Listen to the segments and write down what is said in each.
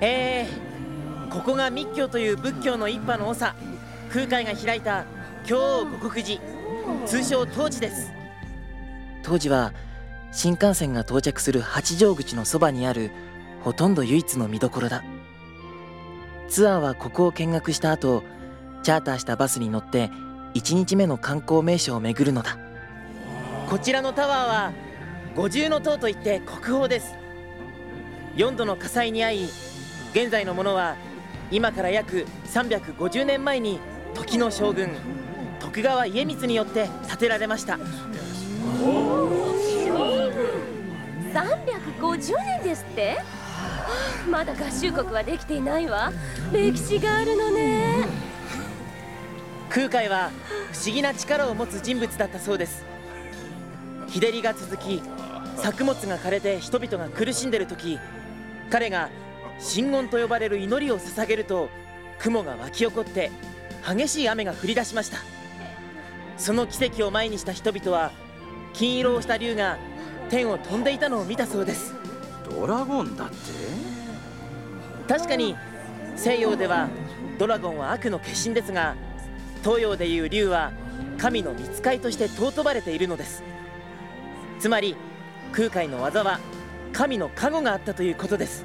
えー、ここが密教という仏教の一派の長。空海が開いた京五国寺通称当時です。当時は新幹線が到着する八丈口のそばにあるほとんど唯一の見どころだ。ツアーはここを見学した後チャーターしたバスに乗って1日目の観光名所を巡るのだ。こちらのタワーは五重塔といって国宝です。4度の火災に遭い現在のものは今から約350年前に時の将軍徳川家光によって建てられました。350年ですって？まだ合衆国はできていないわ。歴史があるのね。空海は不思議な力を持つ人物だったそうです。日照りが続き作物が枯れて人々が苦しんでる時彼が神言と呼ばれる祈りを捧げると雲が湧き起こって激しい雨が降り出しました。その奇跡を前にした人々は金色をした竜が天を飛んでいたのを見たそうです。ドラゴンだって？確かに西洋ではドラゴンは悪の化身ですが東洋でいう竜は神の見つかいとして尊ばれているのです。つまり空海の技は神の加護があったということです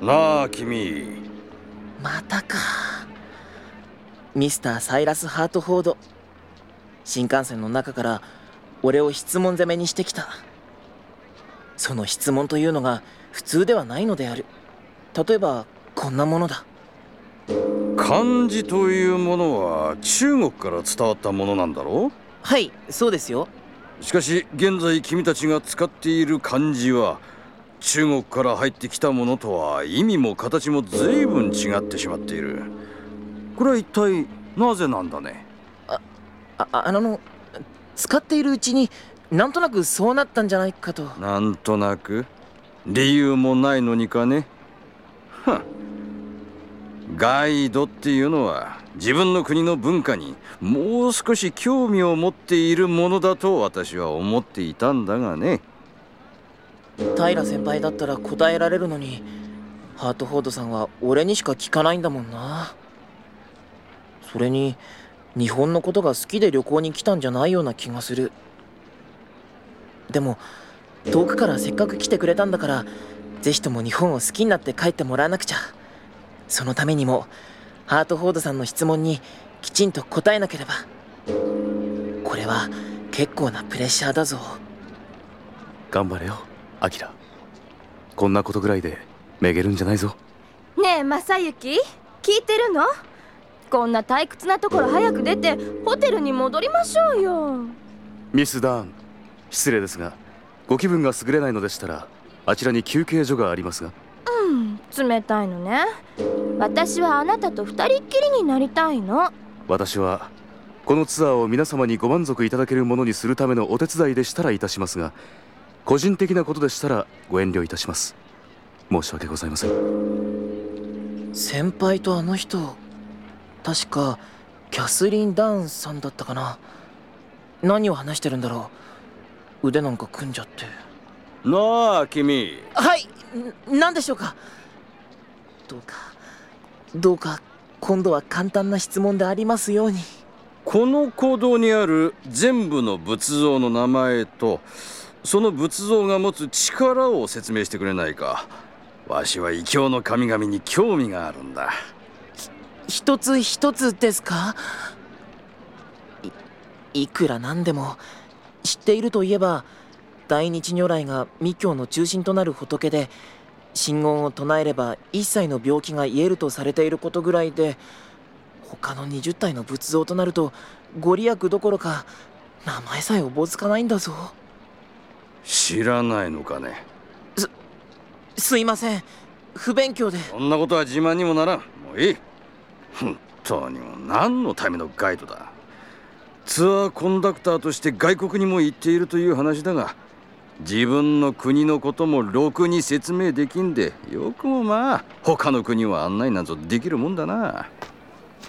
なあ君。またか。ミスター・サイラス・ハートフォード。新幹線の中から俺を質問攻めにしてきた。その質問というのが普通ではないのである。例えばこんなものだ。漢字というものは中国から伝わったものなんだろう？はいそうですよ。しかし現在君たちが使っている漢字は中国から入ってきたものとは意味も形も随分違ってしまっている。これは一体なぜなんだね？あああの使っているうちになんとなくそうなったんじゃないかと。なんとなく？理由もないのにかね？はん。ガイドっていうのは自分の国の文化にもう少し興味を持っているものだと私は思っていたんだがね平先輩だったら答えられるのにハートフォードさんは俺にしか聞かないんだもんな。それに日本のことが好きで旅行に来たんじゃないような気がする。でも遠くからせっかく来てくれたんだから是非とも日本を好きになって帰ってもらわなくちゃ。そのためにもハートフォードさんの質問にきちんと答えなければ。これは結構なプレッシャーだぞ。頑張れよ。アキラ。こんなことぐらいでめげるんじゃないぞ。ねえ正行聞いてるの？こんな退屈なところ早く出てホテルに戻りましょうよ。ミス・ダーン。失礼ですがご気分が優れないのでしたらあちらに休憩所がありますが。うん冷たいのね。私はあなたと二人っきりになりたいの。私はこのツアーを皆様にご満足いただけるものにするためのお手伝いでしたらいたしますが個人的なことでしたらご遠慮いたします。申し訳ございません。先輩とあの人確かキャスリン・ダーンさんだったかな。何を話してるんだろう。腕なんか組んじゃって。なあ君。はい何でしょうか。どうかどうか今度は簡単な質問でありますように。この行動にある全部の仏像の名前とその仏像が持つ力を説明してくれないか。わしは異教の神々に興味があるんだ。一つ一つですか？いいくらなんでも。知っているといえば大日如来が密教の中心となる仏で真言を唱えれば一切の病気が癒えるとされていることぐらいで他の20体の仏像となるとご利益どころか名前さえおぼつかないんだぞ。知らないのかね？すすいません。不勉強で。そんなことは自慢にもならん。もういい。本当にも何のためのガイドだ？ツアーコンダクターとして外国にも行っているという話だが自分の国のこともろくに説明できんでよくもまあ他の国を案内なんぞできるもんだな。